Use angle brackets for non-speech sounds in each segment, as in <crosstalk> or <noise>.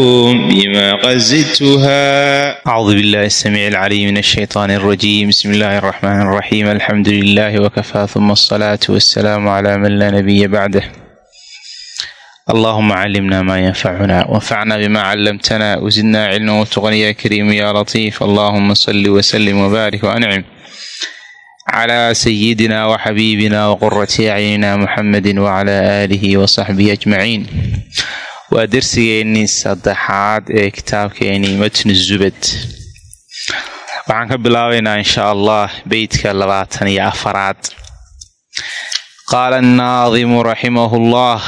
بما قد زدتها أعوذ بالله السميع العليم من الشيطان الرجيم بسم الله الرحمن الرحيم الحمد لله وكفى ثم الصلاة والسلام على من لا نبي بعده اللهم علمنا ما ينفعنا وانفعنا بما علمتنا وزدنا علما وتقنا يا كريم يا لطيف اللهم صل وسلم وبارك وأنعم على سيدنا وحبيبنا وقرة أعيننا محمد وعلى آله وصحبه أجمعين waa dersigeennii saddexaad ee kitaabkeenii matnu zubad. Waxaan ka bilaabaynaa insha allah beytka labaatan iyo afaraad. Qaala annaadimu raximahu llah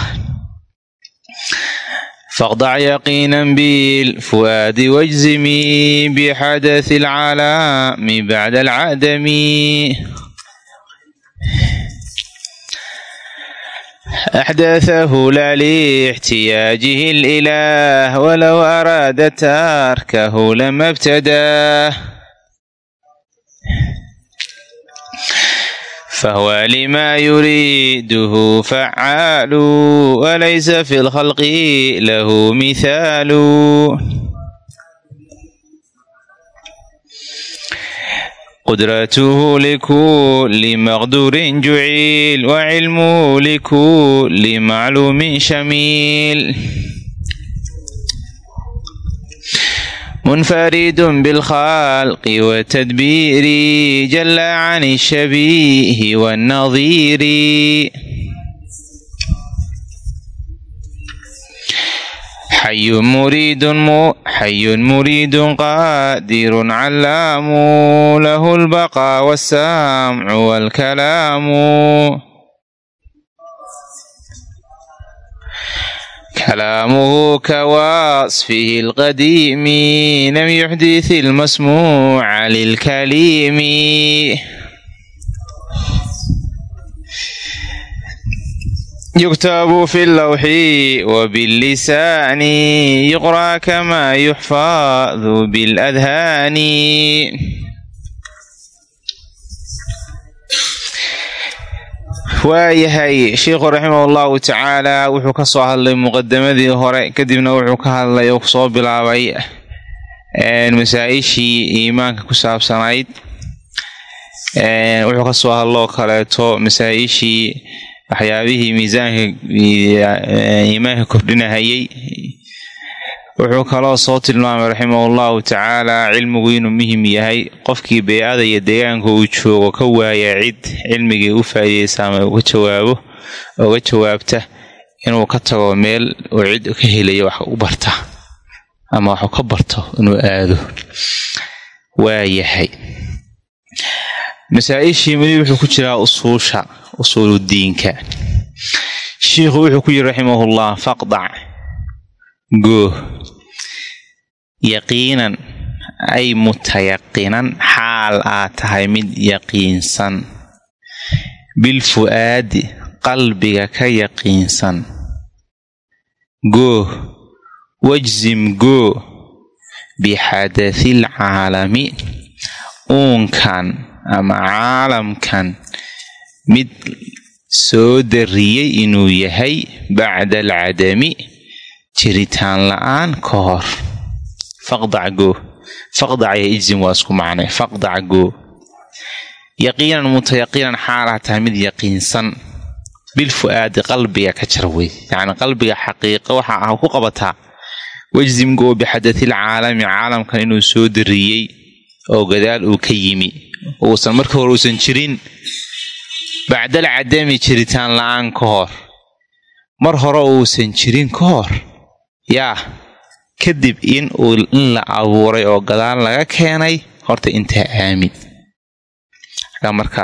faqdac yaqiinan bilfu'aadi wajzimii bixadathi alcalaami bacda alcadami أحدثه لا لاحتياجه الإله ولو أراد تركه لما ابتداه فهو لما يريده فعال وليس في الخلق له مثال قدرته لكل مقدور جعيل وعلمه لكل معلوم شميل منفرد بالخلق والتدبير جل عن الشبيه والنظير حي مريد حي مريد قادر علام له البقاء والسمع والكلام كلامه كوصفه القديم لم يحدث المسموع للكليم yuktabu fi lawxi wabilisaani yuqraa kamaa yuxfadu biladhaani waayahay sheikhu raximah allahu tacaala wuxuu ka soo hadlay muqadamadii hore kadibna wuxuu ka hadlay oo ku soo bilaabay masaa-ishii iimaanka ku saabsanayd. Wuxuu ka soo hadloo kaleeto masaa-ishii waxyaabihii miisaanka iimaanka kordhinahayay. Wuxuu kaloo soo tilmaamay raximahullahu tacaala cilmigu inuu muhiim yahay. Qofkii bey-ada iyo deegaanka uu joogo ka waaya cid cilmigii u faa'iideysa ama uga jawaabo uga jawaabta inuu ka tago meel uu cid ka helayo wax u barta ama waxu ka barto inuu aado. Waayahay masaa-ishii meli wuxuu ku jiraa usuusha usuuludiinka shiikhu wuxuu ku yiri raximahullah faqdac gooh yaqiinan ay mutayaqinan xaal aad tahay mid yaqiinsan. Bilfu'aadi qalbiga ka yaqiinsan. Gooh wajsim goo bixadathil caalami uunkan ama caalamkan mid soo dariyey inuu yahay bacda alcadami jiritaan la'aan ka hor. Faqdac goo faqdac iyo ijsim waa isku macnay. Faqdac goo yaqiinan mutayaqiinan xaalaa tahay mid yaqiinsan. Bilfu'aadi qalbiga ka jar wey yacni qalbiga xaqiiqa waxa ah ku qabataa wajsim goo bixadathil caalami caalamkan inuu soo dariyey oo gadaal uu ka yimi uusan marka hore uusan jirin bacdal cadami jiritaan la'aan ka hor. Mar hore uusan jirin ka hor yaa kadib in uu in la abuuray oo gadaal laga keenay horta intaa aamin xagaa marka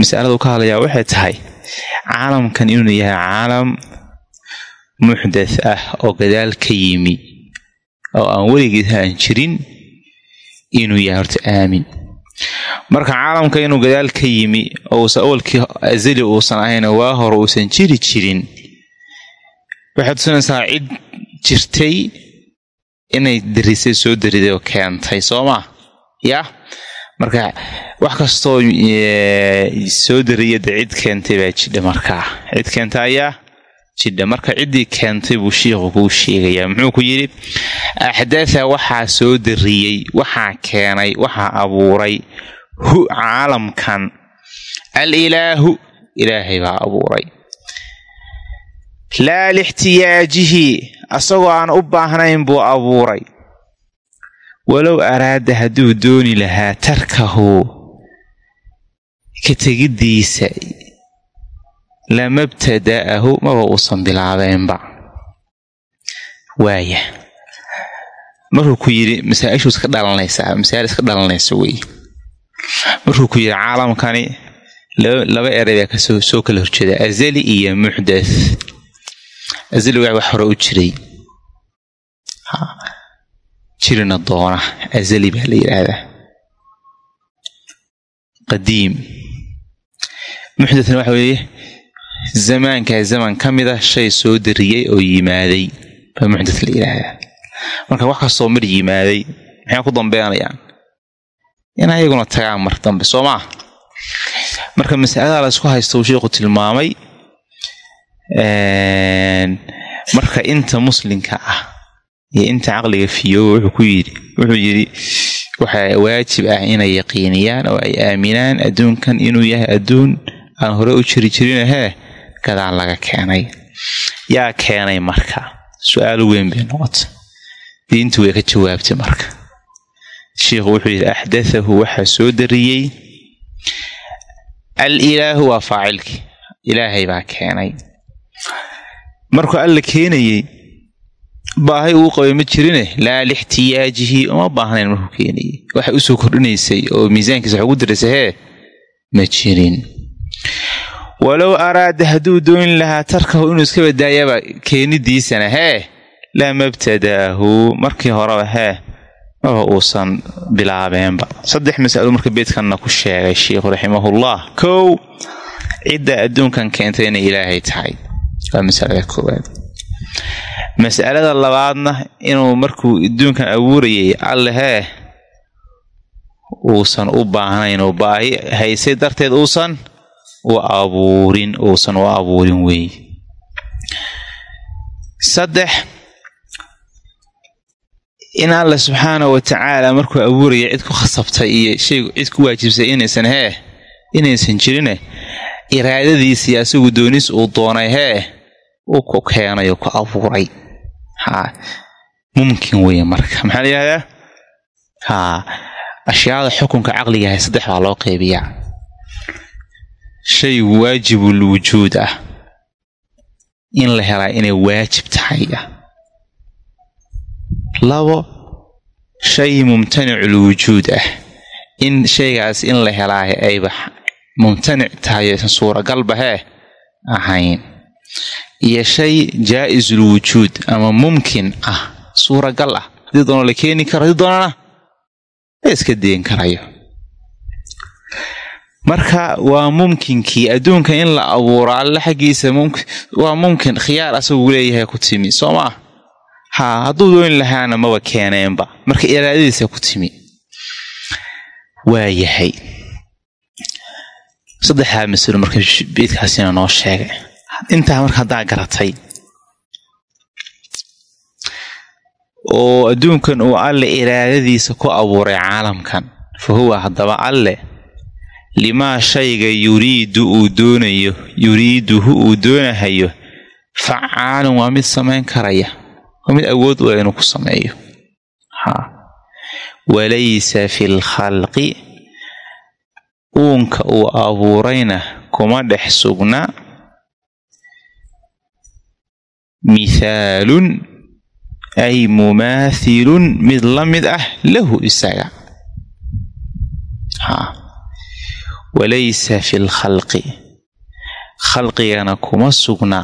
masaladu ka hadlayaa waxay tahay caalamkan inuu yahay caalam muxdath ah oo gadaal ka yimi oo aan weligeed aan jirin inuu yahay horta aamin marka caalamka inuu gadaal ka yimi ousan awalkii azali uusan ahayn waa hore uusan jiri jirin waxay tusinaysaa cid jirtay inay darisay soo dariday oo keentay soo maa yah marka wax kastoo soo dariya de cid keentay baa jidha markaa cid keenta ayaa jidha. Marka ciddii keentay buu shiikhu kuu sheegayaa. Muxuu ku yidhi? Axdatha waxaa soo dariyey waxaa keenay waxaa abuuray hu caalamkan. Al ilaahu ilaahay baa abuuray. Laa lixtiyaajihi asagoo aan u baahnayn buu abuuray. Walow araada hadduu dooni lahaa tarkahu ka tegiddiisa lamabtada'ahu maba uusan bilaabeenba. Waaya. Markuu ku yidhi masaa-ishu iska dhalanaysaa masaa'il iska dhalanaysa wey markuu ku yidhi caalamkani laba eray baa ka soo soo kala horjeeda azali iyo muxdath azali waa wax hore u jiray. Jirina doona. Azali baa la yidhaahdaa qadiim. Muxdathna waxa weeye zamaankaa zaman ka mid a shay soo dariyey oo yimaaday. Baa muxdath la yidhaahdaa marka wax kastoo mar yimaaday maxay ku dambeynayaan in ayaguna tagaan mar dambe soo maa marka masalada la isku haysta uu sheikhu tilmaamay marka inta muslimka ah iyo inta caqliga fiyooba wuxuu ku yidhi wuxuu yidhi waxaa waajib ah inay yaqiiniyaan oo ay aaminaan adduunkan inuu yahay adduun aan hore u jiri jirin hee gadaal laga keenay. Yaa keenay marka? Su'aal weyn bay noqotay. Diintu way ka jawaabtay marka sheikhu wuxuu yidhi axdathahu waxaa soo dariyey al ilaahu waa faacilkii ilaahay baa keenay. Markuu alla keenayey baahay uu qabay ma jirine laa lixtiyaajihi uma baahnayn markuu keenayey. Waxay u soo kordhinaysay oo miisaankiisa wax ugu daraysay hee ma jirin. Walow araada hadduu dooni lahaa tarkahu inuu iska badaayaba keenidiisana hee lama btadaahu markii horeba hee maba uusan bilaabeenba. Saddex masalo marka beedkanna ku sheegay sheikhu raximahullah. Kow cidda adduunkan keentay inay ilaahay tahay. Waa masalada koowaad. Mas'alada labaadna inuu markuu adduunkan abuurayay alle hee uusan u baahnayn oo baahi haysay darteed uusan u abuurin uusan u abuurin wey saddex in alla subxaana wa tacaala markuu abuuraya cid ku khasabtay iyo shay cid ku waajibsay inaysan hee inaysan jirine iraadadiisii asagu doonis uu doonay hee uu ku keenay oo ku abuuray. Haa mumkin weeye marka maxaa la yidhahdaa? Haa ashyaada xukunka caqligahay saddex baa loo qeybiyaa. Shay waajibul wujuud ah in la helaa inay waajib tahay. ah labo shay mumtanicul wujuud ah. In shaygaas in la helaa ayba mumtanic tahay aysan suuragalba hee ahayn. Iyo shay jaa-isul wujuud ama mumkin ah suuragal ah. Haddii doona la keeni karo haddii doonana la iska dayn karayo. Marka waa mumkinkii adduunka in la abuuro alle xaggiisa waa mumkin khiyaar asagu leeyahay ku timi soo maa haa hadduu dooni lahaana maba keeneenba. Marka iraadadiisa ku timi. Waa yahay saddexdaa masalo marka beedkaasina noo sheegay. Intaa marka haddaa garatay. Oo adduunkan uu alle iraadadiisa ku abuuray caalamkan. Fa huwa haddaba alle. Limaa shayga yuriidu uu doonayo yuriiduhu uu doonahayo facaalun waa mid samayn karaya waa mid awood u inuu ku sameeyo. Haa. Walaysa fi lkhalqi uunka uu abuurayna kuma dhex sugna. Mithaalun ay mumaathilun mid la mid ah lahu isaga. Haa. Walaysa fi lkhalqi khalqigana kuma sugna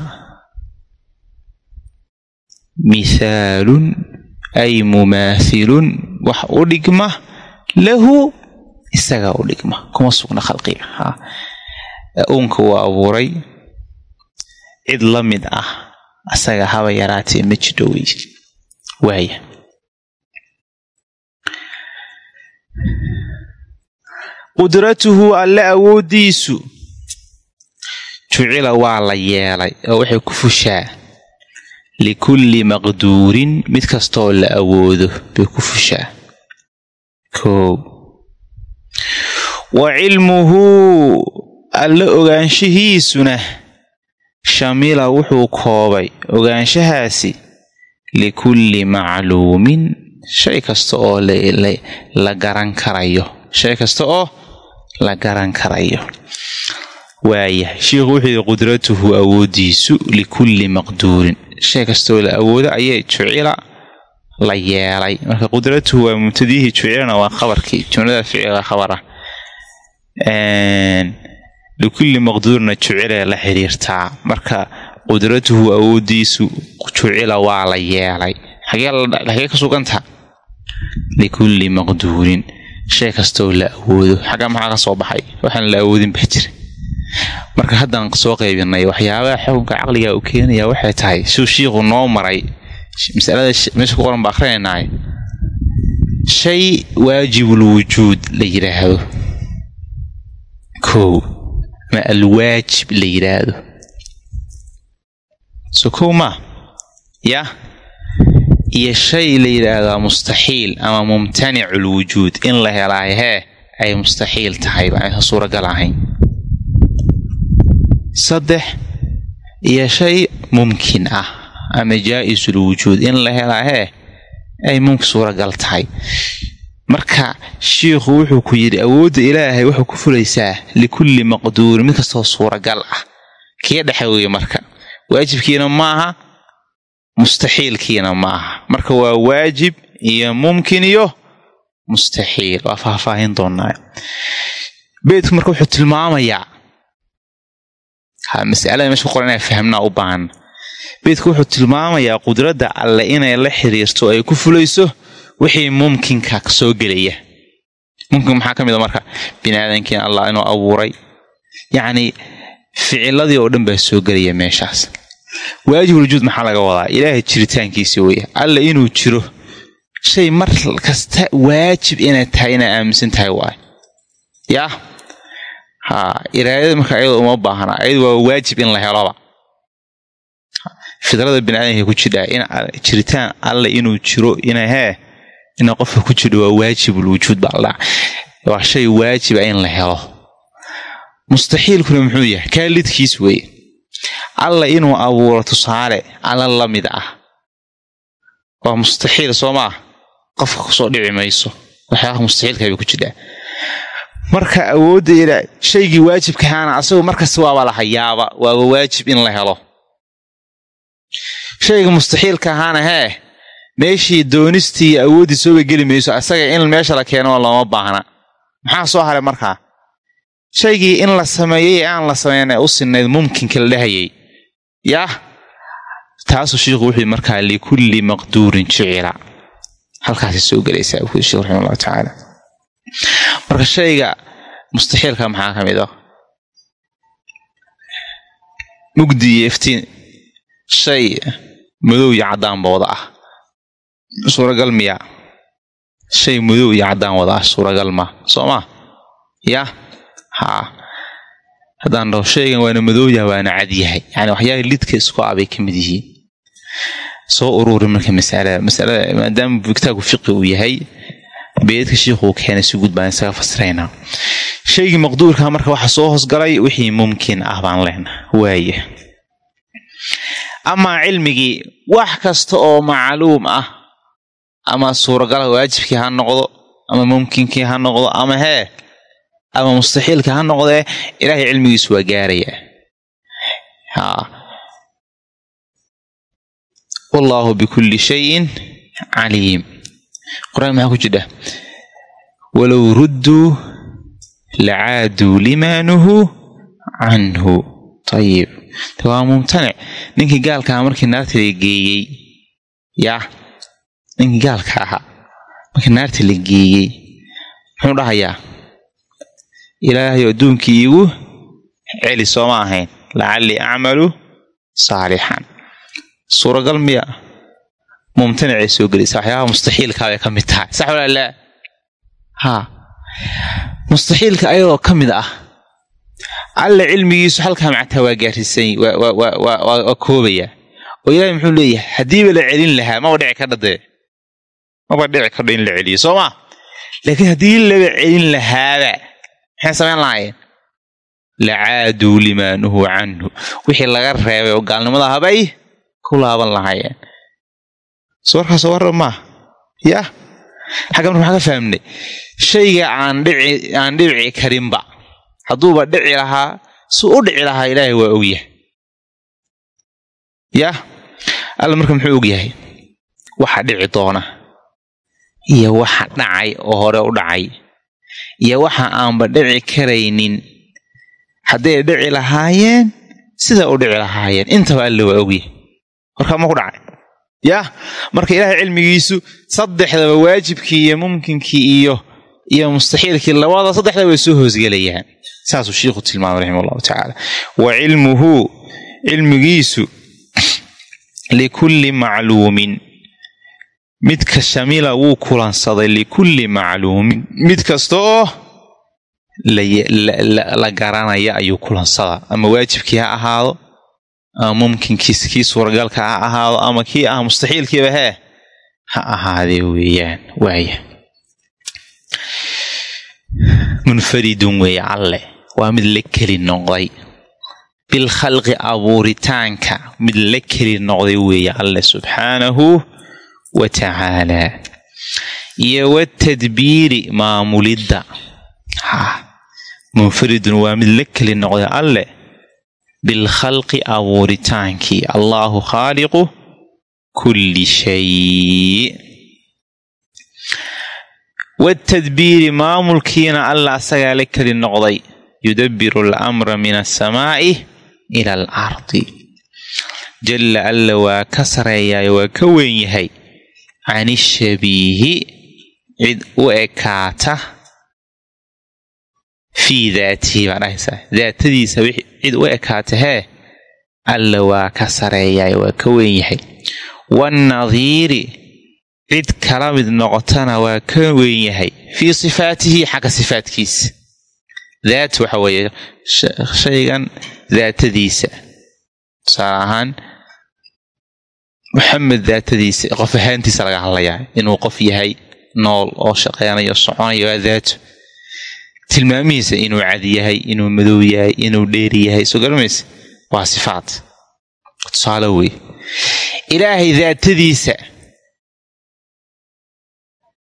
mithaalun ay mumaathilun wax u dhigma lahu isagaa u dhigma. Kuma sugna khalqiga. Uunka uu abuuray. Cid la mid ah. Asaga haba yaraatee ma jidho waaya. Qudratuhu alle awooddiisu. Jucila waa la yeelay oo waxay ku fushaa likulli maqduurin mid kastooo la awoodo bay ku fushaa. Koow wa cilmuhu alle ogaanshihiisuna shamila wuxuu koobay ogaanshahaasi likulli macluumin shay kasta oo la garan karayo. Shay kasta oo la garan karayo. Waaya sheikhu wuxuu yidhi qudratuhu awoodiisu likulli maqduurin shay kastaoo la awoodo ayay jucila la yeelay. Marka qudratuhu waa mubtadihii jucilana waa khabarkii. Jumlada ficilga khabar ah likulli maqduurna jucilee la xiriirtaa marka qudratuhu awoodiisu jucila waa la yeelay. Xagee ka sugantaa likulli maqduurin. Shay kastaoo la awoodo. Xagga maxaa ka soo baxay? Waxaan la awoodin baa jira marka haddaan soo qaybinay waxyaabaha xukunka caqliga uu keenaya waxay tahay suu shiikhu noo maray. Masalada meesha ku qoran ba akrinaynaay shay waajibul wujuud la yidhaahdo kow ama alwaajib la yidhaahdo so kow maa yah iyo shay la yidhaahdaa mustaxiil ama mumtanicul wujuud. In la helaayo hee ay mustaxiil tahayba aysan suuragal ahayn saddex iyo shay mumkin ah ama jaa-isul in la helaa hee ay mumkin suuragal tahay. Marka shiikhu wuxuu ku yidhi awoodda ilaahay wuxuu ku fulaysaa likulli maqduurin. Mid kastoo suuragal ah. Kii dhexe weeye marka? Waajibkiina maaha? Mustaxiilkiina ma aha marka waa waajib iyo mumkin iyo mustaxiil. Waa faahfaahin doonaa beedku marka wuxuu tilmaamayaa masalada meesha ku qoran inaa fahmnaa u baahan. Beedku wuxuu tilmaamayaa qudradda alle inay la xiriirto ay ku fulayso wixii mumkinka soo gelaya. Mumkin maxaa ka mid a marka? Biniaadankiina allah inuu abuuray. Yacnii ficiladii oo dhan baa soo gelaya meeshaas. Waajibul wujuud maxaa laga wadaa? Ilaahay jiritaankiisa weeye. Alle inuu jiro shay mar kasta waajib inay tahay inay aaminsan tahay waay yaa iraadada marka ayada uma baahna ayadu waa waajib in la heloba. Fidrada biniaadamka ku jidhaa in jiritaan alle inuu jiro ina ina qofka ku jidho waa waajibul wujuud baa la. Dhaca waa shay waajiba in la helo. Mustaxiilkuna muxuu yahay kaa lidkiis weeye alla inuu abuuro tusaale alla la mid ah. Waa mustaxiil soo maa qofka ku soo dhici mayso. Waxyaabaha mustaxiilka bay ku jidhaa marka awoodda ila shaygii waajibkahaana asagu markasta waaba la hayaaba waaba waajib in la helo. Shayga mustaxiilka ahaana hee meeshii doonistii iyo awooddii sooba geli mayso asaga in meesha la keeno looma baahna. Maxaa soo haray markaa shaygii in la sameeyey aan la sameyn u sinayd mumkinka la dhahayay. Yah taasuu shiikhu wuxuu markaa likulli maqduurin jicila halkaasay soo gelaysaa sheekh raxima allahu tacaala marka shayga mustaxiilka maxaa ka mid ah? Mugdi iyo iftiin. Shay madow iyo caddaan booda ah. Suuragal miya. Shay madow iyo caddaan wada ah suuragal ma. Soo ma? Yah haa haddaan dhaho shaygan waana madooyaha waana cadyahay yani waxyaala lidka isku abay ka mid yihiin. Soo ururi marka masalada masalada maadaama kitaabku fiqi uu yahay beedka shiikhuu keenay si guud baan isaga fasiraynaa shaygii maqduurka marka waxa soo hoosgalay wixii mumkin ah baan leenaha waaye. Amaa cilmigii wax kasta oo macluum ah ama suuragala waajibkii ha noqdo ama mumkinkii ha noqdo ama hee ama mustaxiilka ha noqdee ilaahay cilmigiisu waa gaarayaa. Haa. Wallaahu bikulli shayin caliim qur'aan maxaa ku jidha walow rudduu lacaaduu limaa nuhuu canhu ayib waa mumtanic. Ninkii gaalkaa markii naartida geeyey. Yaa ninkii gaalka ahaa marka naarta la geeyey. Muxuu dhahayaa? Ilaahay adduunkii iigu celi sooma ahayn. Lacallii acmalu saalixan suuragal miya mumtanicay soo gelaysa waxyaabaha mustaxiilkaabay ka mid tahay. Sax walaa laa haa mustaxiilka ayadoo ka mid ah alla cilmigiisu halkaa mactaa waa gaarsiisan waa koobayaa oo ilaahay muxuu leeyahay haddiiba la celin lahaa maba dhici kadha dee maba dhici kadho in la celiyo soo maa laakiin haddii laba celin lahaaba maxay samayn lahaayeen? Lacaaduu limaa nuhuu canhu. Wixii laga reebay oo gaalnimada habay ku laaban lahaayeen so warkaasoo warra maaha yaa xagga marka maxaa ka fahmnay? Shayga aan dhici aan dhici karinba. Hadduuba dhici lahaa suu u dhici lahaa ilaahay waa ogyahay yah. Alla marka muxuu ogyahay waxa dhici doona. Iyo waxa dhacay oo hore u dhacay. Iyo waxa aanba dhici karaynin. Hadday dhici lahaayeen sida u dhici lahaayeen. Intaba alla waa ogyahay warkaa ma ku dhacay yah marka ilaahay cilmigiisu saddexdaba waajibkii iyo mumkinkii iyo iyo mustaxiilkii labada saddexda way soo hoosgelayaan. Saasuu shiikhu tilmaamay raxima allahu tacaala. Wa cilmuhu cilmigiisu <clears throat> likulli macluumin. Midka shamila wuu kulansaday likulli macluumin. Mid kasta oo la garanaya ayuu kulansadaa. Ama waajibkii ha ahaado mumkinkiis kii suuragalka ha ahaado ama kii ah mustaxiilkiiba hee ha ahaadee weeyaan waaya munfaridun weeye alle waa mid la keli noqday. Bilkhalqi abuuritaanka mid la keli noqday weeye alle subxaanahu wa tacaalaa iyo watadbiiri maamulidda. Ha munfaridun waa mid la keli noqday alle bilkhalqi abuuritaankii allaahu khaaliqu kulli shay watadbiiri maamulkiina alla asagaa la keli noqday yudabbiru alamra min alsamaa'i ila al ardi jalla alla waa ka sareeyaayo waa ka weyn yahay can ishabiihi cid u ekaata fii daatihi baa dhahaysaa daatadiisa cid u ekaata hee alla waa ka sareeyaayo waa ka weyn yahay. Waannadiiri cid kala mid noqotana waa ka weyn yahay. Fii sifaatihi xagga sifaatkiisa. Daat waxa weeye shaygan daatadiisa. Tusaale ahaan maxamed daatadiisa qof ahaantiisa laga hadlayaa inuu qof yahay nool oo shaqeynayo soconayo waa daato tilmaamihiisa inuu cad yahay inuu madow yahay inuu dheeri yahay soo garamaysa waa sifaat. Tusaale wey. Ilaahay daatadiisa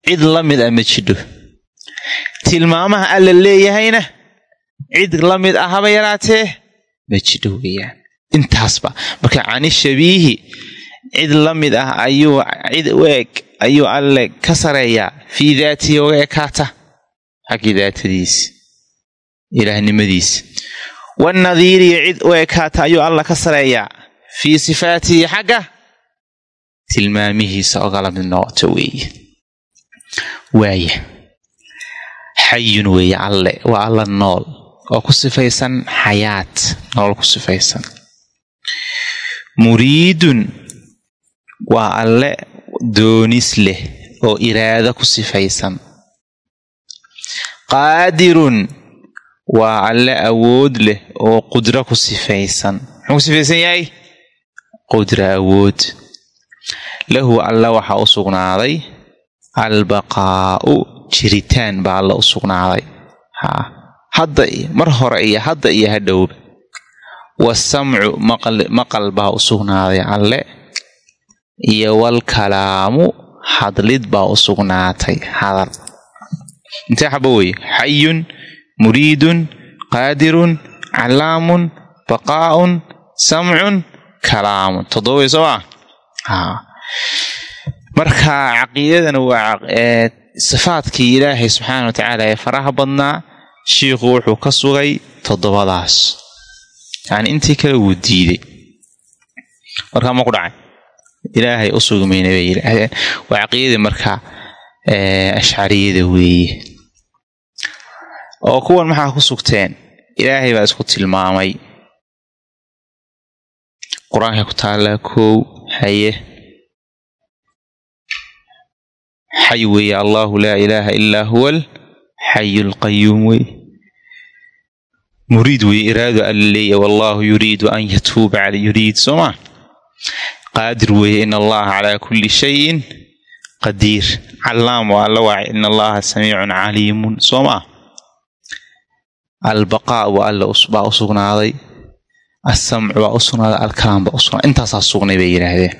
cid la mid a ma jidho. Tilmaamaha alla leeyahayna cid la mid ah haba yaraatee ma jidho weeyaan. Intaasba marka cani shabiihi cid la mid ah ayuu cid u eg ayuu alle ka sareeyaa fii daatihi uga ekaata xaggii daatadiisa ilaahnimadiisa wanadiiriya cid u ekaata ayuu alla ka sareeyaa. Fii sifaatihi xagga tilmaamihiisa ogala mid noqoto weeye. Waaya xayun weeye alle waa alla nool oo ku sifaysan xayaat nool ku sifaysan. Muriidun waa alle doonis leh oo iraado ku sifaysan qaadirun. Waa alle awood leh oo qudro ku sifaysan. Muxuu ku sifaysan yahay? Qudra awood. Lahu alle waxaa u sugnaaday. Albaqaa'u jiritaan baa alla u sugnaaday. Haa hadda mar hore iyo hadda iyo hadhowba wasamcu maqal baa u sugnaaday alle. Iyo walkalaamu hadlid baa u sugnaatay hadal intee xaba weye xayun muriidun qaadirun calaamun baqaa'un samcun kalaamun toddoba wey soo maa marka caqiidadana waa sifaadkii ilaahay subxaana wa tacaala ee faraha badnaa shiikhu wuxuu ka sugay toddobadaas yacni intii kale wuu diiday warkaa ma ku dhacay ilaahay u sugmayna bay yidhaahdeen waa caqiidadii marka ashcariyada weeye. Oo kuwan maxaa ku sugteen? Ilaahay baa isku tilmaamay. Qur'aankay ku taallaa kow haye. Xay weeye allahu laa ilaaha ilaa huwa alxayu alqayuum wey muriid weye iraadu alla leeya wallahu yuriidu an yatuuba cala yuriid soo maa qaadir weeye in allaha calaa kulli shayin qadiir callaam waa alla waaci in allaha samiicun caliimun. Soo maa albaqaa waa alla baa u sugnaaday assamcu baa u sugnaaday alkalaam baa u sugnaaday intaasaa sugnay bay yidhaahdeen.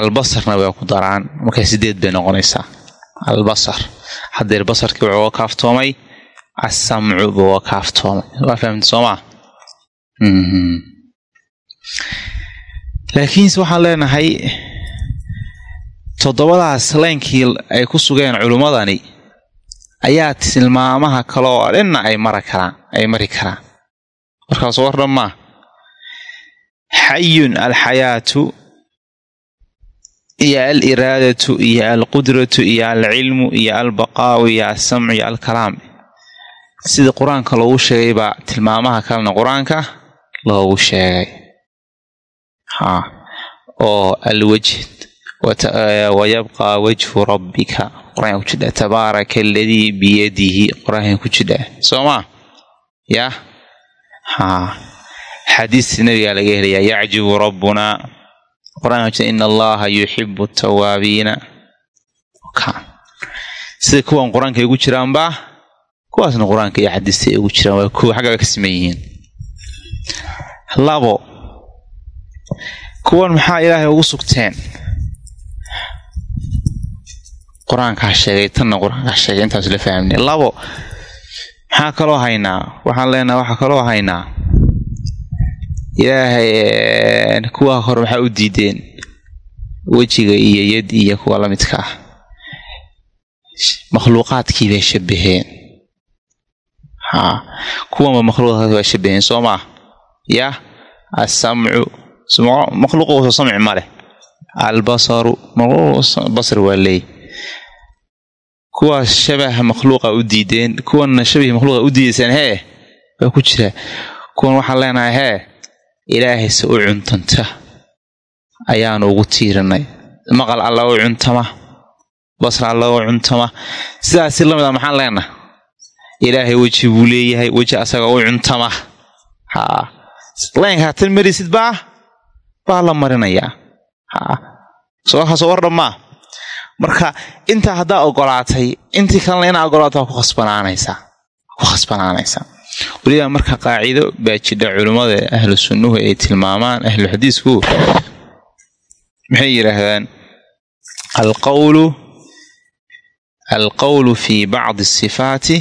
Albasarna way ku daraan. Markaa sideed bay noqonaysaa. Albasar haddeer basarkii wuxuu uga kaaftoomay assamcu buu uga kaaftoomay. Waa fahamta soo maa laakiinse waxaan leenahay toddobadaas leynkii ay ku sugeen culummadani ayaa tilmaamaha kaloo dhanna ay mara karaan ay mari karaan. Markaas war dhan maa xayun alxayaatu iyo al iraadatu iyo alqudratu iyo alcilmu iyo albaqaau iyo alsamcu iyo alkalaam sida qur'aanka loogu sheegay baa tilmaamaha kalena qur'aanka loogu sheegay. Ha oo alwajh wayabqaa wajhu rabbika qur'aanka ku jidha tabaaraka aladii biyadihi qur'aanka ku jidha soo maa yah ha xadiista nabigaa laga helayaa yacjibu rabbunaa qur'aanka ku jida in allaha yuxibu tawaabiina sida kuwan qur'aanka ay ugu jiraanbaa kuwaasna qur'aanka iyo xadiista ugu jiraan waa kuwa xagga ka siman yihiin labo kuwan maxaa ilaahay ugu sugteen qur'aankaa sheegay tanna qur'aankaa sheegay intaas la fahamnay labo maxaa kaloo haynaa waxaan leenaha waxaa kaloo haynaa. Ilaahay kuwa hore maxaa u diideen wejiga iyo yad iyo kuwa la midka ah. Makhluuqaadkii bay shabaheen ha kuwanba makhluuqaadki baa shabaheen soo maa yah assamcu makhluuqu samci ma leh. Albasaru basar waa leey kuwaas shabaha makhluuqa u diideen kuwanna shabahi makhluuqa u diidaysaan hee baa ku jira kuwan waxaan leenahay hee ilaahayse u cuntanta ayaanu ugu tiirinay maqal alla u cuntama. Basar alla u cuntama. Sidaasi la mid a maxaan leenaha ilaahay weji buu leeyahay weji asaga u cuntama. Haa laynkaa tan marisid baa? Baa la marinayaa. Haa sookaasoo war dhammaa marka intaa haddaa ogolaatay intii kalena inaa ogolaato waa ku khasbanaanaysaa ku khasbanaanaysaa weliba marka qaacido baa jidha culimmada ahlu sunnuhu ay tilmaamaan ahlu xadiisku maxay yidhaahdaan alqawlu alqawlu fi bacdi asifaati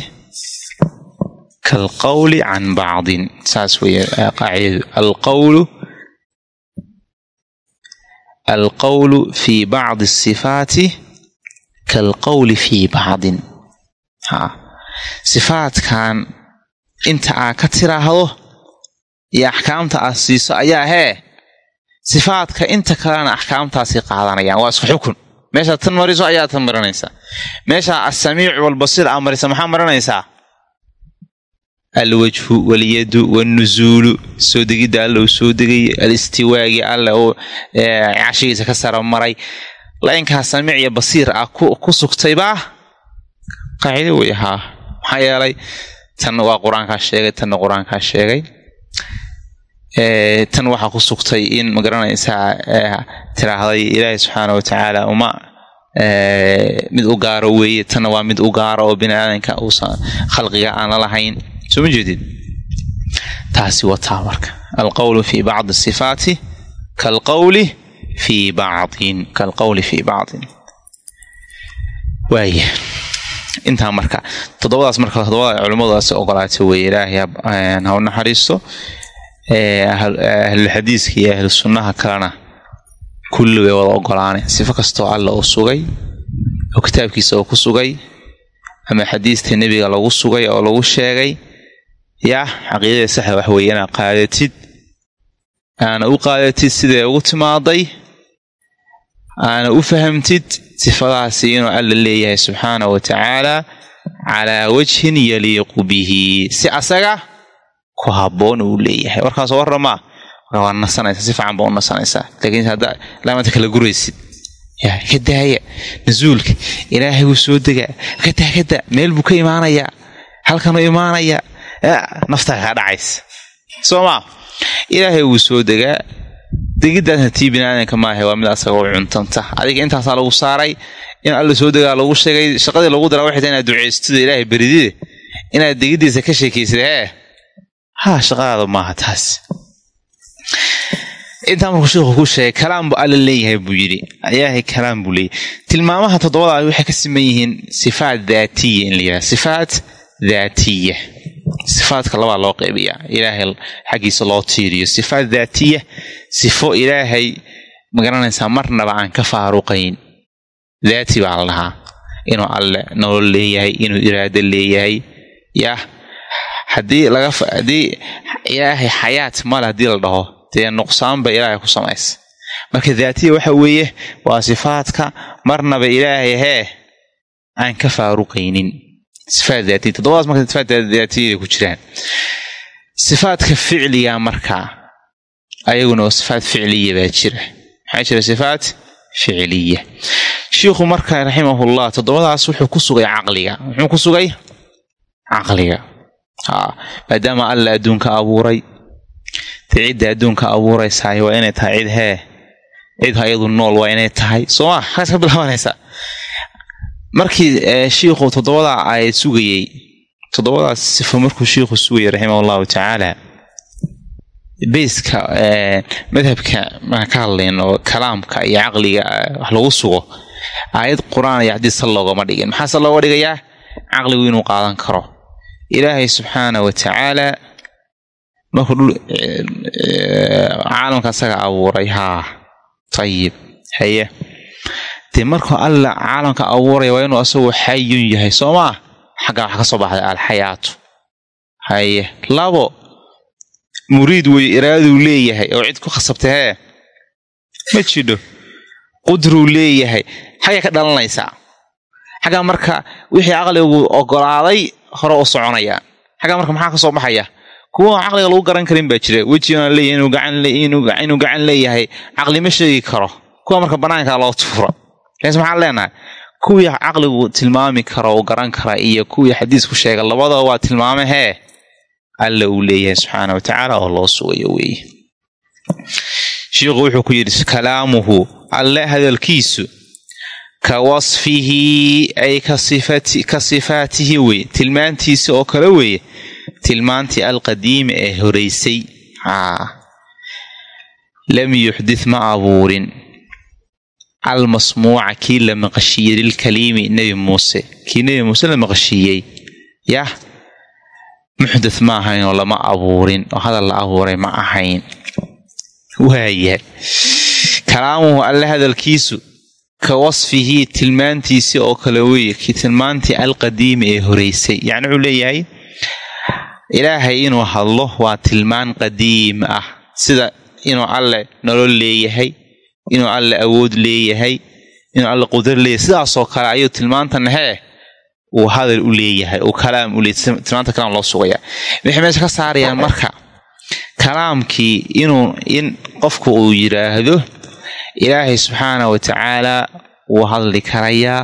kaalqawli can bacdin. Saas weeye qaacidadu alqawlu alqawlu fi bacdi asifaati kaalqawli fii bacdin ha sifaadkan inta aad ka tiraahdo iyo axkaamta aad siiso ayaa hee sifaadka inta kalena axkaamtaasi qaadanayaan waa isku xukun meeshaad tan mariso ayaa tan marinaysaa meeshaa asamiicu walbasiir aa marisa maxaa marinaysaa alwajhu walyadu wanuzuulu soo degidda alla uu soo degay alistiwaagi alla uu cashigiisa ka sara maray laynkaa samiic iyo basiir ah ku sugtaybaa qaacido wey haa. Maxaa yeelay tan waa qur'aankaa sheegay tanna qur'aankaa sheegay. Tan waxaa ku sugtay in ma garanaysaa tiraahday ilaahay subxaana watacaala uma mid u gaaro weeye. Tanna waa mid u gaaro oo bini aadanka uusan khalqiga aan la lahayn. Soo ma jeedid taasi wataa marka alqawlu fi bacdi sifaati kalqawli fi bacdin kalqawli fi bacdin waaya intaa marka toddobadaas marka toddobada culimmadaas ogolaata weeye ilaahay ha u naxariisto ahlulxadiiska iyo ahlu sunnaha kalena kulli way wada ogolaaneen sifo kastoo alla uu sugay oo kitaabkiisa uu ku sugay ama xadiista nebiga lagu sugay oo lagu sheegay yaa caqiidada saxda wax weeye inaad qaadatid aana u qaadatid siday ugu timaaday aana u fahamtid sifadaasi inuu alla leeyahay subxaana wa tacaala calaa wajhin yaliiqu bihi si asaga ku habboon uu leeyahay. Warkaasoo warramaa waa nasanaysa si fiican baa u nasanaysaa laakiin hadda laamanta kala guraysid. Ya ka daaya nasuulka ilaahay wuu soo degaa. Kadaa kadaa meel buu ka imaanayaa halkanuu imaanayaa naftaa kaa dhacaysa. Soo maa ilaahay wuu soo degaa degidaasna tii biniaadanka maaha waa mid asaga u cuntanta. Adiga intaasaa lagu saaray in alla soo degaa lagu sheegay shaqadii lagu dara waxay tahay inaad ducaystida ilaahay beridide. Inaad degidiisa ka sheekaysid hee? Haa shaqadaada maaha taas. Intaa markuu sheikhu ku sheegay kalaam bu alla leeyahay buu yidhi. Ilaahay kalaam buu leeyahay. Tilmaamaha toddobada waxay ka siman yihiin sifaat daatiya in la yidhaha sifaat daatiya sifaadka labaa loo qeybiyaa. Ilaahay xaggiisa loo tiiriyo. Sifaat daatiya sifo ilaahay ma garanaysaa marnaba aan ka faaruqayn. Daati baa la inuu alle nolol leeyahay inuu iraado leeyahay. Yah haddii laga haddii ilaahay xayaat male haddii la dhaho dee nuqsaanba ilaahay ku samaysa. Marka daatiya waxa weeye waa sifaadka marnaba ilaahay hee aan ka faaruqaynin sifaat daatiya toddobadaas marka sifaat daatiyada ku jiraan. Sifaadka ficliga markaa ayaguna oo sifaat ficliya baa jira. Maxaa jira sifaat ficliya? Shiikhu marka raximahullah toddobadaas wuxuu ku sugay caqliga. Muxuu ku sugay? Caqliga. Haa maadaama alla adduunka abuuray dee cidda adduunka abuuraysaay waa inay tahay cid hee cid ayadu nool waa inay tahay. Soo ma xaas ka bilaabanaysaa markii shiikhu toddobadaa ay sugayey toddobadaas sifo markuu shiikhu sugayay raximah allahu tacaala bayska madhabka maan ka hadlayn oo kalaamka iyo caqliga wax lagu sugo aayad qur'aan iyo xadiis sal loogama dhigin. Maxaase looga dhigayaa? Caqligu inuu qaadan karo. Ilaahay subxaana wa tacaala markuu caalamka asaga abuuray. Haa tayib haye dee markuu alla caalamka abuuraya waa inuu asagu xayun yahay soo maa xaggaa waxa ka soo baxday alxayaatu haye labo muriid wey iraaduu leeyahay oo cid ku khasabtay hee? Ma jidho. Qudruu leeyahay. Xaggay ka dhalanaysaa xaggaa marka wixii caqligu ogolaaday hore u soconayaan xaggaa marka maxaa ka soo baxaya? Kuwa caqliga lagu garan karin baa jira. Wejigaan leeyahay inuu gacan leeyahay. Caqli ma sheegi karo. Kuwa marka banaankaa loo tuuro lakiinse maxaan leenahay? Kuwii caqligu tilmaami karo uu garan kara iyo kuwii xadiis ku sheega labadaba waa tilmaame hee alla uu leeyahay subxaana wa tacaala oo loo sugayo weeye shiikhu wuxuu ku yidhi kalaamuhu alle hadalkiisu ka wasfihi ay ka sifaatihi weye tilmaantiisi oo kale weeye tilmaantii alqadiima ee horeysay. Lam yuxdith ma abuurin almasmuuca kii la maqashiiyey lilkaliimi nebi muuse. Kii nebi muuse la maqashiiyey yah muxdath ma ahayn oo lama abuurin oo hadal la abuuray ma ahayn. Waayahay kalaamuhu alle hadalkiisu ka wasfihi tilmaantiisii oo kale weeye kii tilmaantii alqadiimi ee horeysay. Yacni wuxuu leeyahay ilaahay inuu hadlo waa tilmaan qadiim ah. Sida inuu alle nolol leeyahay inuu alle awood leeyahay inuu alle qudar leeyahay sidaasoo kale ayuu tilmaantan hee uu hadal u leeyahay uu kalaam u leeyahay. Tilmaanta kalaam loo sugayaa. Waxay meesha ka saarayaan marka kalaamkii inuu in qofku uu yidhaahdo ilaahay subxaana wa tacaala wuu hadli karayaa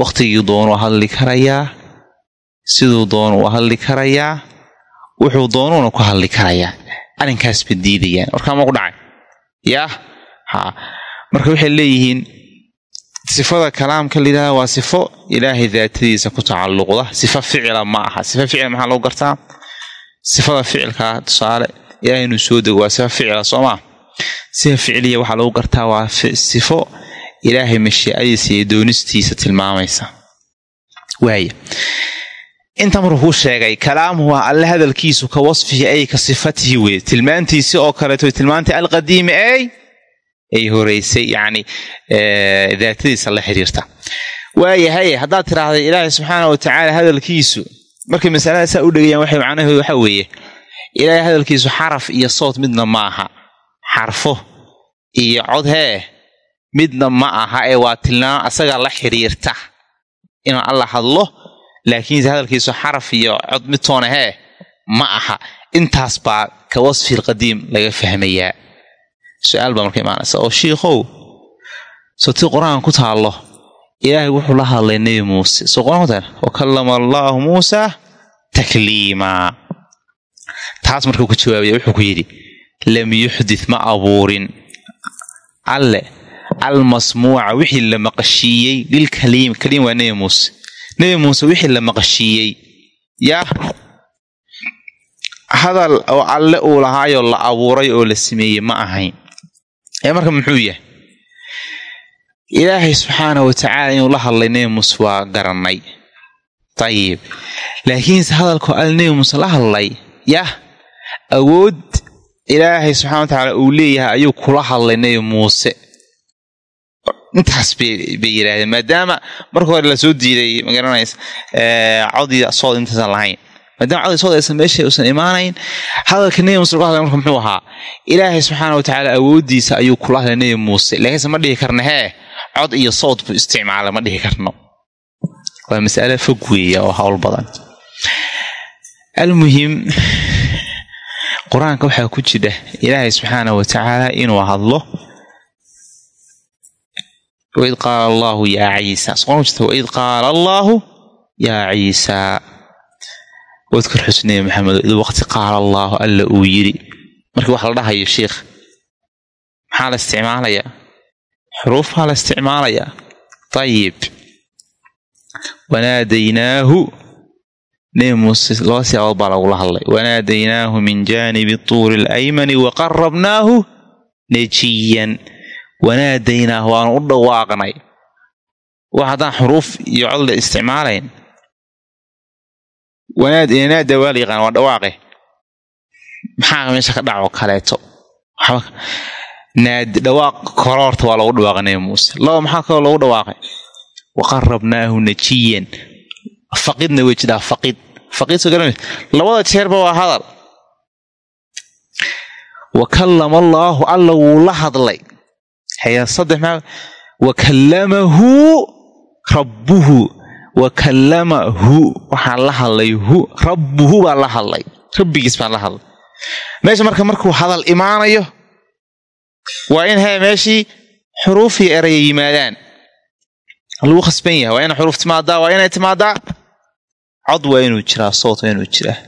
wakhtigii doonuu hadli karayaa siduu doonu u hadli karayaa wuxuu doonuuna ku hadli karayaa. Arrinkaasba diidayaan. Warkaa ma ku dhacay. Yaah marka waxay leeyihiin sifada kalaamka layidhahda waa sifo ilaahay daatadiisa ku tacalluqda. Sifa ficila ma aha. Sifa ficila maxaa lagu gartaa? Sifada ficilkaa tusaale ilahay inuu soo dego waa sifa ficila soo maa sifa ficiliya waxaa lagu gartaa waa sifo ilaahay mashiicadiisa iyo doonistiisa tilmaamaysa. Waaya inta markuu kuu sheegay kalaamuhu alle hadalkiisu ka wasfihi ay sifatihi weye tilmaantiisi oo kaleeto tilmaantii alqadiimi ey ay horeysay yacni daatadiisa la xiriirta. Waayahay haddaad tiraahday ilaahay subxaana wa tacaala hadalkiisu markay masalada saa u dhegayaan waxay macnaheedu waxa weeye ilaahay hadalkiisu xaraf iyo sood midna ma aha. Xarfo iyo cod hee midna ma aha ee waa tilmaam asaga la xiriirta. Inuu alla hadlo laakiinse hadalkiisu xaraf iyo cod midtoona hee ma aha. Intaas baa ka qadiim laga fahmayaa su'aal baa marka imaanaysa oo shiikhow sotii qur'aanka ku taallo ilaahay wuxuu la hadlay nebi muuse. Soo qur'aan ku taal wa allaahu muusa takliimaa taas markuu ku jawaabaya wuxuu ku yidhi lam yuxdith ma abuurin. Alle almasmuuca wixii la maqashiiyey lilkaliim kaliim waa nebi muuse. Nebi muuse wixii la maqashiiyey yaa hadal oo alle uu lahaayoo la abuuray oo la sameeyey ma ahayn ee marka muxuu yahay? Ilaahay subxaana wa tacaala inuu la hadlay nebi muuse waa garanay dayib laakiinse hadalkoo alle nebi muuse la hadlay yah awood ilaahay subxana wa tacaala uu leeyahay ayuu kula hadlay nebi muuse intaas bay yidhahdeen maadaama marka hore la soo diiday magaranaysa codii sood intaasan lahayn maadaama codii sood aysan meesha usan imaanayn hadalka nebi muuse lagu marka muxuu ahaa ilaahay subxaana wa tacaala awooddiisa ayuu kula hadlay nebi muuse. Laakiinse ma dhihi karna hee cod iyo sood buu isticmaala ma dhihi karno. Waa mas'ale fog weeya oo hawl badan. Almuhim qur'aanka waxaa ku jira ilaahay subxaana wa tacaala inuu hadlo. Waid qaala allaahu yaa ciisa. Soqormajirta waid qaala allaahu yaa ciisaa wadkur xus nebi maxamedo id waqti qaala allaahu alla uu yidhi markii wax la dhahayo sheikh maxaa la isticmaalayaa xuruuf baa la isticmaalayaa dayib wanaadaynaahu nebi muuse laba siyaabood baa lagula hadlay wanaadaynaahu min jaanibi tuuri alaymani waqarabnaahu nejiyan wanaadaynaahu waanu u dhawaaqnay wax haddaan xuruuf iyo cod la isticmaalayn wanaada waa la yaqaan waa dhawaaqe maxaa meesha ka dhaco kaleeto? Naad dhawaaq koroorta waa loogu dhawaaqay nebi muuse. Laba maxaa kaloo loogu dhawaaqay waqarabnaahu najiyan. Faqidna wey jiraa faqid. Faqid soo garanays labada jeerba waa hadal. Wa kallama allaahu alla wuu la hadlay. Haya saddex maa wa kallamahu rabbuhu wa kallamahu waxaa la hadlay hu rabbuhu baa la hadlay. Rabbigiis baa la hadlay. Meesha marka markuu hadal imaanayo waa in hee meeshii xuruufii eraya yimaadaan. Lagu khasban yahay waa inay xuruuf timaadaa waa inay timaadaa. Cod waa inuu jiraa soot waa inuu jiraa.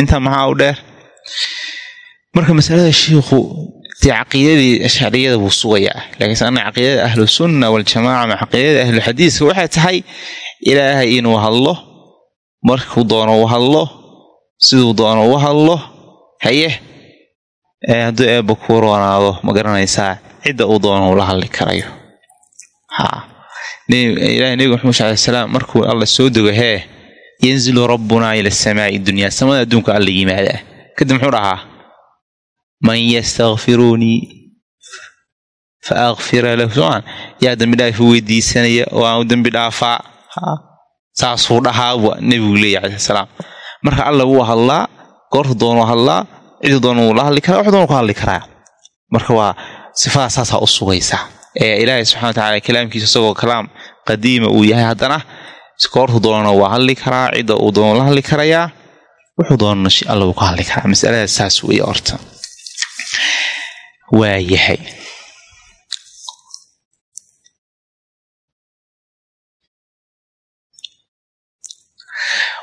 Intaa maxaa u dheer? Marka masalada shiikhu dee caqiidadii ashcariyada buu sugayaa. Laakiinse ana caqiidada ahlu sunna waljamaca ma caqiidada ahluxadiiska waxay tahay ilaahay inuu hadlo markuu doono u hadlo siduu doono u hadlo haye. Hadduu eebba kuu roonaado ma garanaysaa cidda uu doono ula hadli karayo. Ha ilahay nebiga maxamed sal salaam markuu alla soo dego hee yanzilu rabbunaa ila asamaai dunyaa samada adduunka alla yimaadaa kadib muxuu dhahaa man yastakfiruunii fa akfira lahu. Yaa dembi dhaafa weydiisanaya oo aan u dembi dhaafaa saasuu dhahaa nebigu leeya calai salaam. Marka alla wuu hadlaa goorta doonuu hadlaa cidii doona la hadli karaa wax doonu ku hadli karaa. Marka waa sifadaas saasaa u sugaysa. Ee ilaahay subxana wa kalaamkiisa isagoo kalaam qadiima uu yahay haddana goortu doonana waa hadli karaa cidda uu doono la hadli karayaa wuxuu doonana alla wuu ka hadli karaa. Masaladaas saas weeye horta waa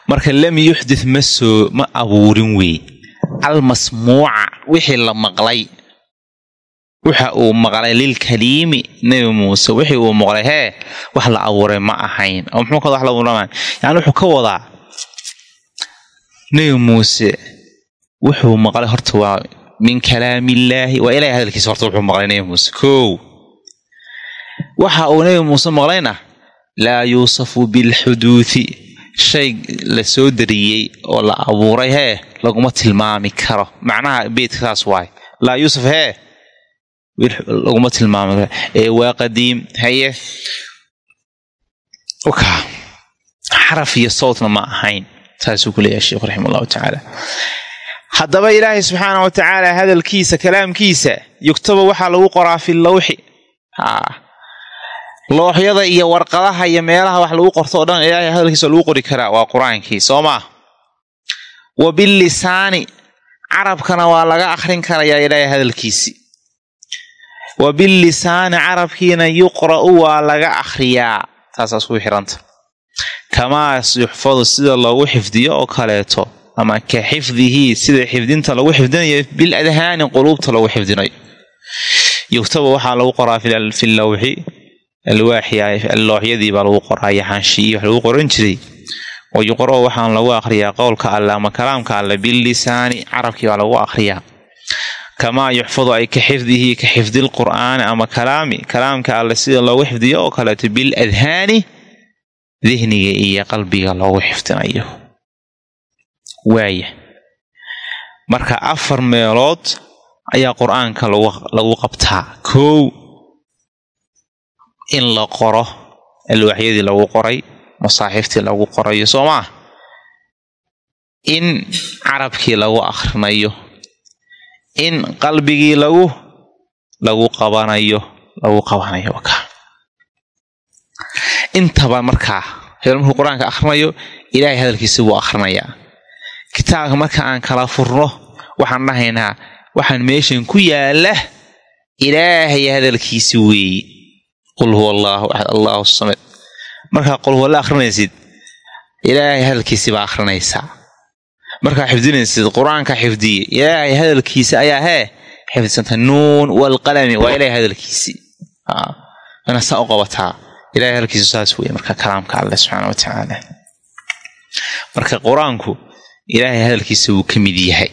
marka lam yuxdith ma ma abuurin wey almasmuuca wixii la maqlay. Waxa uu maqlay lilkaliimi nebi muuse wixii uu maqlay hee wax la abuuray ma ahayn. Oo muxuu ka wax la abuuray yani wuxuu ka wadaa nebi muuse wuxuu maqlay horta waa min kalaamillaahi waa ilahay hadalkiisa horta wuxuu maqlay nebi muuse. Kow waxa uu nebi muuse maqlayna laa yuusafu bilxuduudi shay la soo dariyey oo la abuuray hee laguma tilmaami karo. Macnaha beedka saas waay. Laa yuusuf hee laguma tilmaami karo. Ee waa qadiim haye. Ka xaraf iyo sawtna ma ahayn saasuu ku leeyahay sheikhu raxima allahu tacaala. Haddaba ilaahay subxaana wa tacaala hadalkiisa kalaamkiisa yugtaba waxaa lagu qoraa fi lawxi looxyada iyo warqadaha iyo meelaha wax lagu qorto o dhan ilaahay hadalkiisa lagu qori karaa waa qur'aankii soo maa wa billisaani carabkana waa laga akhrin karayaa ilaahay hadalkiisi. Wa billisaani carabkiina yuqra'u waa laga akhriyaa taasaas ku xiranta. Kamaa yuxfadu sida loogu xifdiyo oo kaleeto ama ka xifdihi sida xifdinta lagu xifdinayo bil adhaani quluubta lagu xifdinayo. Yugtaba waxaa lagu qoraa fi lawxi alwaaxyadii baa lagu qoraa yaxaanshii wax lagu qoran jiray. Wayuqro waxaan lagu akhriyaa qowlka alle ama kalaamka alle billisaani carabkii baa lagu akhriyaa. Kamaa yuxfadu ay ka xifdihi ka xifdi lqur'aani ama kalaami. Kalaamka alle sida loogu xifdiyo oo kaleeto bil adhaani dihniga iyo qalbiga loogu xifdinayo waaya marka afar meelood ayaa qur'aanka lagu qabtaa. Kow in la qoro alwaaxyadii lagu qoray masaaxiiftii lagu qorayo soo maa in carabkii lagu akhrinayo in qalbigii lagu lagu qabanayo lagu qabanayo wakaa intaba markaa hebel markuu qur'aanka akhrinayo ilaahay hadalkiisi wuu akhrinayaa. Kitaabka marka aan kala furno waxaan dhahaynaa waxaan meeshan ku yaalla ilaahay hadalkiisi weeye qul huwa allaahu axad allaahu samad markaa qul huwalla akhrinaysid ilaahay hadalkiisi baa akhrinaysaa markaa xifdinaysid qur'aanka xifdiye. ilaahay hadalkiisi ayaa hee xifdisanta nuun walqalami waa ilahay hadalkiisi ina saa u qabataa ilahay hadalkiisu saas weye marka kalaamka alleh subxaana wa tacaala. Marka qur'aanku ilaahay hadalkiisa wuu ka mid yahay.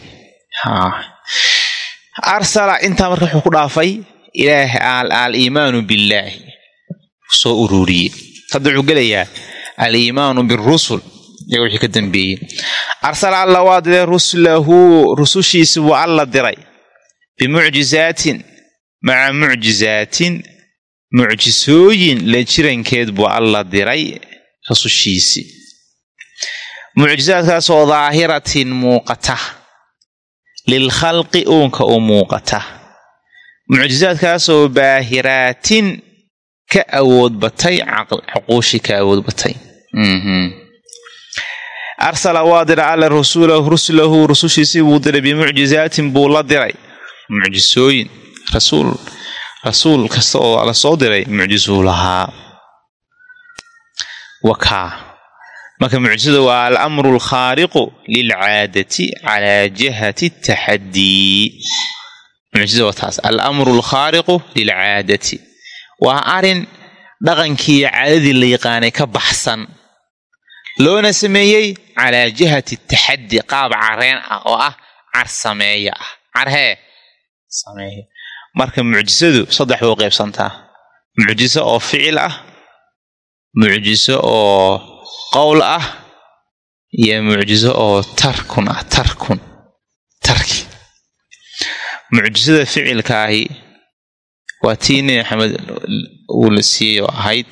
Arsala intaa marka wuxuu ku dhaafay ilaahay aliimaanu billaahi soo ururiyey hadda wuxuu gelayaa aliimaanu birusul iyaga wixii ka dambeeyey. Arsala alla waa diray rusulahu rusushiisi wuu alla diray bimucjizaatin maca mucjizaatin mucjisooyin la jirankeed buu alla diray rusushiisi. Mucjisaadkaasoo daahiratin muuqata lilkhalqi uunka u muuqata. Mucjisaadkaasoo baahiraatin ka awood batay cuquushi ka awood batay. Arsala waa diray alla rasuulahu rusulahu rusushiisii buu diray bimucjizaatin buu la diray. Mucjisooyin. Rasuul rasuul kasta oo la soo diray mucjisuu lahaa. Wakaa marka mucjisada waa alamru alkhaariqu lilcaadati calaa jihati taxadii mucjisada waa taas. Alamru alkhaariqu lilcaadati waa arrin dhaqankiiyo caadadii la yaqaanay ka baxsan loona sameeyey calaa jihati taxaddi qaab careen ah oo ah car sameeya. Ah carhee sameeya. Marka mucjisadu saddex bay u qaybsantaa. Mucjiso oo ficil ah mucjiso oo qowl ah iyo mucjiso oo tarkun ah tarkun tarki. Mucjisada ficilkaahi waa tii nebi maxamed uu la siiyey oo ahayd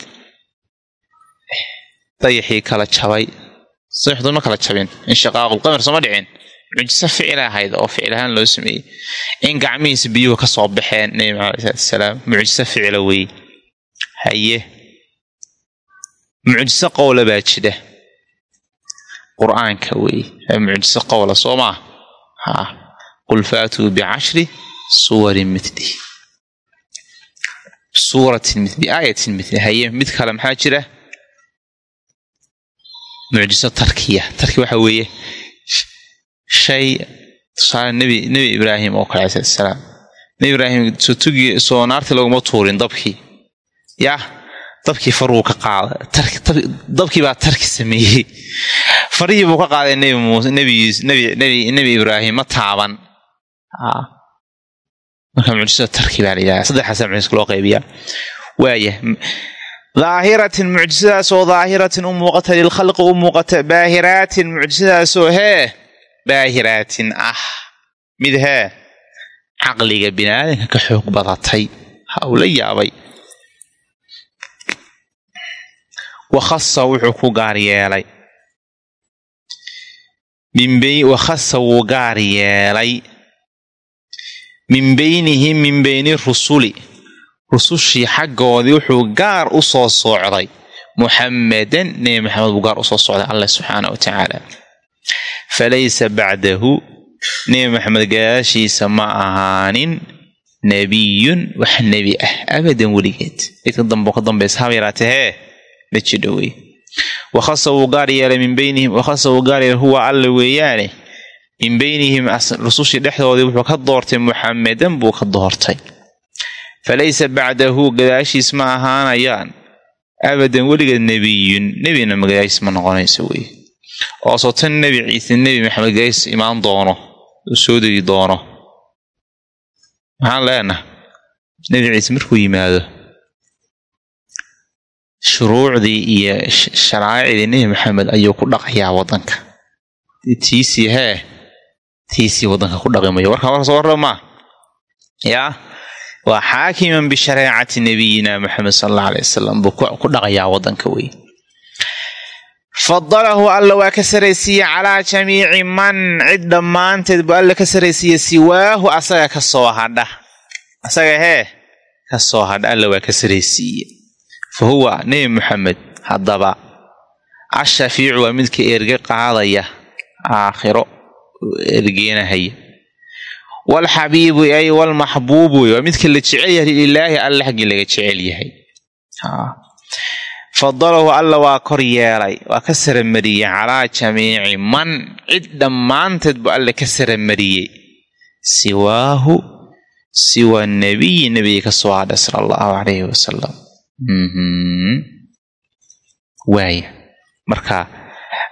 dayaxii kala jabay. Saddexdu ma kala jabin. Inshiqaaqulqamar sooma dhicin. Mucjiso ficila ahayd oo ficil ahaan loo sameeyey. In gacmihiisa biyuhu ka soo baxeen nebi maxamed salatusalaam mucjiso ficila weeye haye. Mucjiso qowla baa jira. Qur'aanka weeye ee mucjiso qowla soo maa ha. Qul faatuu bicashri suwarin midli suuratin mil biaayatin mili haye. Mid kale maxaa jira? Mucjiso tarkiya. Tarki waxa weeye shay tusaale nebi nebi ibraahim oo kale alai salaam. Nebi ibraahim soo tugi soo naartii laguma tuurin dabkii yah dabkii faruu ka qaada dabkii baa tarki sameeyey. Farihii buu ka qaaday nebi muuse ma taaban marka mucjisada tarki baa la yidhahda saddexaasa mucjiska loo qaybiyaa. Waaya daahiratin mucjisadaasoo daahiratin u muuqata lilkhalqi u muuqata baahiraatin mucjisadaasoo hee baahiraatin ah. Mid hee caqliga biniaadanka ka xoog badatay ha uu la yaabay wakhasa wuxuu ku gaar yeelay. Wakhasa wuu gaar yeelay min beynihim min beyni rusuli. Rusushii xaggoodii wuxuu gaar u soo socday. Muxammadan nebi maxamed buu gaar u soo socday allah subxaana wa tacaala falaysa bacdahu nebi maxamed gadaashiisa ma ahaanin nebiyun wax nebi ah abadan weligeed. Cidka dambe ka dambaysa haba yaraatee hee ma jidhowey wakhasa wuu gaar yeelay min beynihim wakhasa wuu gaar yeelay huwa alla weeyaane min beynihim rusushii dhexdoodii wuxuu ka doortay muxamedan buu ka doortay. Falaysa bacdahu gadaashiis ma ahaanayaan. Abadan weligeed nebiyun nebina magadaashiis ma noqonayso wey oosoo tan nebi ciise nebi maxamed gadaashiis imaan doono uu soo degi doono. Maxaan leenaha nebi ciise markuu yimaado shuruucdii iyo sharaaicdii nebi maxamed ayuu ku dhaqayaa wadanka tiisii hee tiisii wadanka ku dhaqimayo warka soo warra maa waa xaakiman bishareecati nabiyina maxamed sal alla alay wasalam buu ku dhaqayaa wadanka wey fadalahu alla waa ka saraysiiye calaa jamiici man. Cid dhammaanteed buu alla ka saraysiiye siwaahu. Asaga ka soo hadha. Asaga hee? Ka soo hadha. Alla waa ka saraysiiye fa huwa nebi maxamed haddaba ashafiicu waa midka erge qaadaya aakhiro ergeenahaya walxabiibu ay walmaxbuubu waa midka la jecel yahay lilaahi alla xaggii laga jecel yahay. Fadalahu alla waa kor yeelay waa ka saramariyey calaa jamiici man cid dhammaanteed buu alle ka saramariyey siwaahu siwa nebiyi nebiga ka soo hadha sala allahu calayhi wasalam waaya. Marka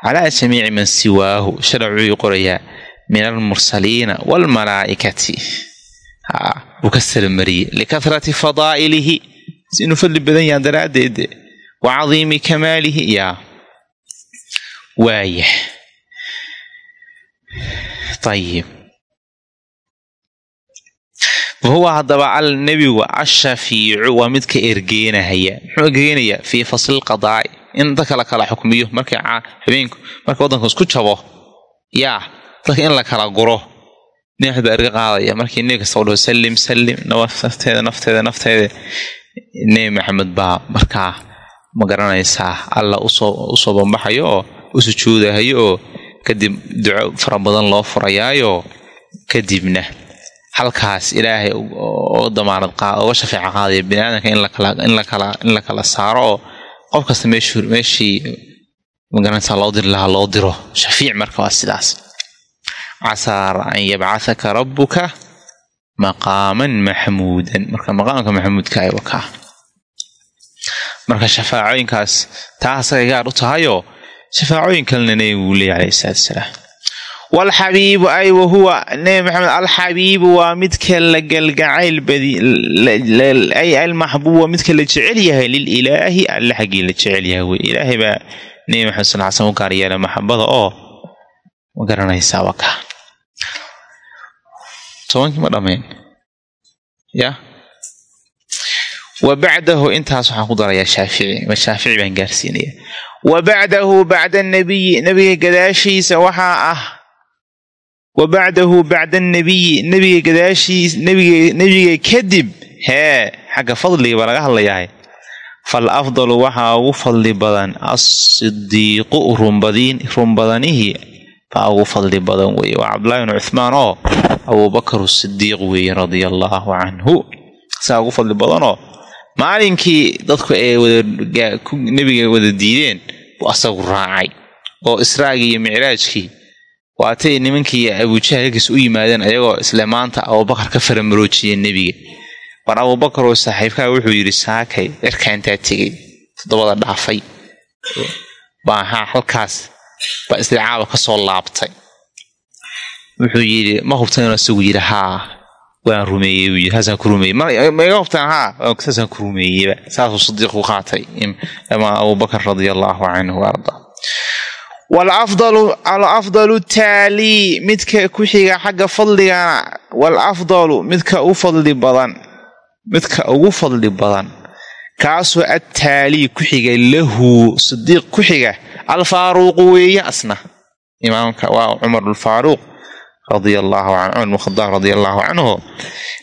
calaa jamiici man siwaahu sharcuu qorayaa min almursaliina waalmalaa'ikati buu ka saramariyey likahrati fadaa'ilihi inuu fadli badan yahan daraaddeed wa cadiimi kamaalihi yaa waaya ayib fahuwa haddaba al ashafiicu waa midka ergeenahaya muxuu ergeenayaa fii fasli lqadaa'i in dadka la kala xukmiyo markay habeenku marka waddanku isku jabo yaa dadka in la kala guro neexd baa erga qaadaya markii nebi kasta u dhaho sallim nafteeda nafteeda nafteeda nebi maxamed baa markaa ma garanaysaa alla u soo bambaxayo oo u oo kadib duco fara badan loo furayaayo kadibna halkaas ilaahay oo damaanad uga shafeeca qaadaya biniaadanka in la kala saaro oo qof kasta meeshii ma garanaysaa loo diri lahaa loo diro. Shafiic marka waa sidaas. Casaa an yabcahaka rabbuka maqaaman maxmuudan. Marka maqaamka maxamuudka ay wakaa. Marka shafaacooyinkaas taa asagay gaar u tahayoo shafaacooyin kalena nebigu uu leeyay alayhi salaatu wasalaam walxabiibu ay wahuwa nebi maxamed alxabiibu waa midka la galgacayl badiay almaxbuub waa midka la jecel yahay lililaahi alle xaggii la jecel yahay wey ilaahay baa nebi maxamed sal l u gaar maxabada oo ma garanaysaa waa kaa tobankii ma dhammayn ya wa bacdahu intaas waxaan ku darayaa shaafici ma shaafici baan gaarsiinaya wa bacdahu bacda nabiyi nabiga gadaashiisa waxaa ah wa bacdahu bacda nabiyi nabiga gadaashiis nabiga kadib hee xagga fadliga baa laga hadlayahay. Fal afdalu waxaa ugu fadli badan asidiiqu runbadanihii baa ugu fadli badan weeye. Waa cabdullahi bnu cuhmaan oo abubakar sidiiq weeye radia allaahu canhu saa ugu fadli badanoo maalinkii dadku ay nebiga wada diideen buu asagu raacay. Oo israagii iyo micraajkii waatay nimankii abujahal halkiis u yimaadeen ayagoo isle maanta abubakar ka faramaroojiyeen nebiga. War abubakar oo saaxiibkaa wuxuu yidhi saakay cirkaa intaa tegey toddobada dhaafay. Baahaa halkaas baa islicaaba ka soo laabtay. Wuxuu yidhi ma hubtan isagu yidhi haa waan rumeeyey buu yidhi. Saasaan ku rumeeyey. Ma iga hubtaan haa saasaan ku rumeeyeyba saasuu sadiiq ku qaatay ama abubakar radia allaahu canhu arda walafdalu taalii midka ku xiga xagga fadligana walafdalu midka u fadli badan midka ugu fadli badan kaasoo attaalii ku xiga lahu sidiiq ku xiga alfaaruuqu weeye asna imaamka waa cumar alfaaruuq radia allahu can cumar bn khadaab radia allahu canhu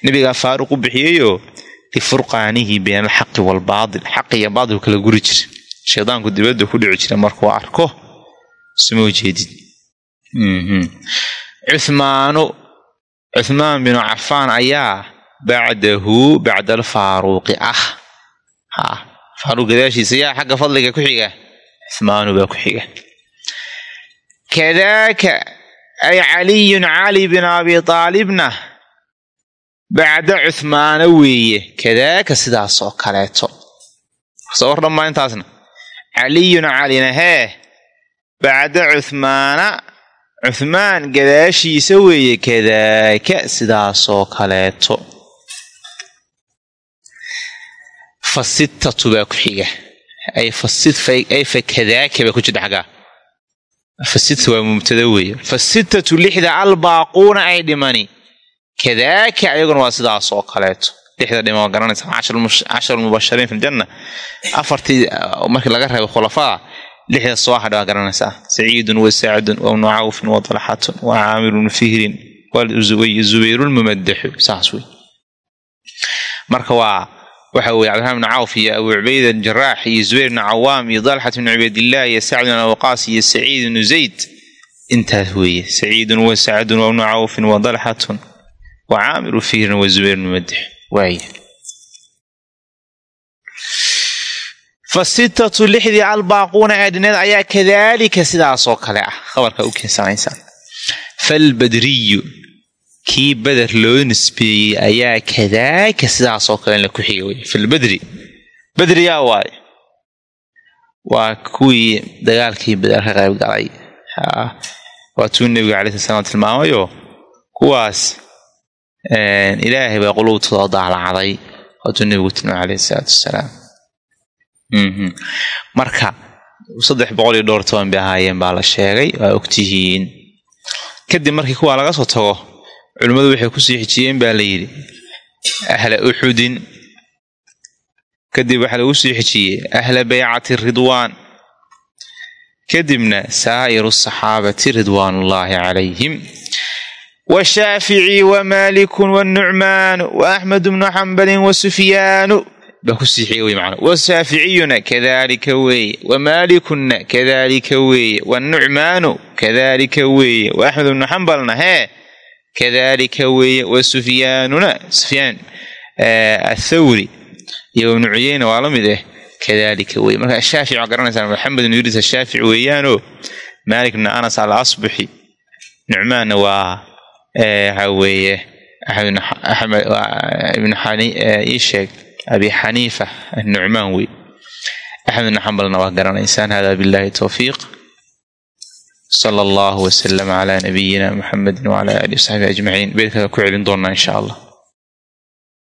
nabigaa faaruq u bixiyayo lifurqaanihi bayna alxaqi waalbaatil xaq iyo baatil kala guri jira shaydaanku dibadda ku dhici jira markuu arko suma jeedid cuhmaanu cuhmaan binu cafaan ayaa bacdahu bacda alfaaruuqi ah. Ha faaruuq gadaashiisa yaa xagga fadliga ku xiga. Cuhmaanu baa ku xiga. Kadaaka ay caliyun cali bin abi aalibna bacda cuhmaana weeye. Kadaaka sidaas oo kaleeto. Soo war dhammaa intaasna. Caliyun calina hee bacda cuhmaana cuhmaan gadaashiisa weeye kadaaka sidaasoo kaleeto. Fa sittatu baa ku xiga. Ay fa kadaaka baa ku jirta xaggaa fa waa mubtada weeye. Fa sittatu lixda albaaquuna ay dhimani. Kadaaka ayaguna waa sidaas oo kaleeto. Lixda dhima waa garanaysa. Cashar mubashariin fi ljanna afartii markii laga reebay khulafada lixda soo hadha waa garanaysaa saciidun wa sacdun cawfin wa wa caamirun fihrin zubayrulmumadaxu saas wey marka waa waxa weye cabdiraxman bn cawf iyo abu cubayda jaraax iyo zubayr bn cawaam iyo dalxat bn cubaydillah iyo sacd bn awqaas iyo saciid bnu zayd intaas weeye saciidun wa sacdun cawfin wa dalxatun wa caamiru fihrin wa zubayr mumadax waaya fa sittatu lixdii albaaquuna aadhineed ayaa kadaalika sidaasoo kale ah. Khabarkaa u keensanaysaan falbadriyu kii beder loo nisbeeyey ayaa kadaaka sidaasoo kalena ku xiga wey falbedri bedri yaa waaye. Waa kuwii dagaalkii beder ka qayb galay. Waa tuu nebiga calai sla slam tilmaamayo kuwaas ilaahay baa qulubtooda daalacday. Waatuu nebigu tilmaamay alayhi salaatu wasalaam marka saddex boqol iyo dhowr toban bay ahaayeen baa la sheegay waa ogtihiin. Kadib markii kuwaa laga soo tago culimmadu waxay ku sii xijiyeen baa la yidhi ahla uxudin kadib waxaa lagu sii xijiyey ahla baycati ridwaan. Kadibna saa'iru saxaabati ridwaanullaahi calayhim. Washaafici wamalikun wanucmaanu waaxmedu bnu xambalin wasufyaanu baa ku sii xiga wey macnaa washaaficiyuna kadalika weeye wamaalikuna kadalika weeye wanucmaanu kadalika weeye waaxmed bnu xambalna hee kadalika weeye wa sufyaanuna sufyaan athawri iyo ibnu cuyeyna waa la mid ah kadalika weye marka shaafic waa garanaysaa maxamed ibnu yudris ashaafici weeyaanoo maalik anas al asbuxi nucmaanna waa waxaa weeye axmed ibnu ii sheeg abi xaniifa annucmaan wey axmed ibnu xambalna waa garanaysaan hada billahi towfiiq sala allahu wasalam calaa nabiyina muxamedin wacala alihi wasaxbi ajmaciin beedkaa ku celin doonaa insha allah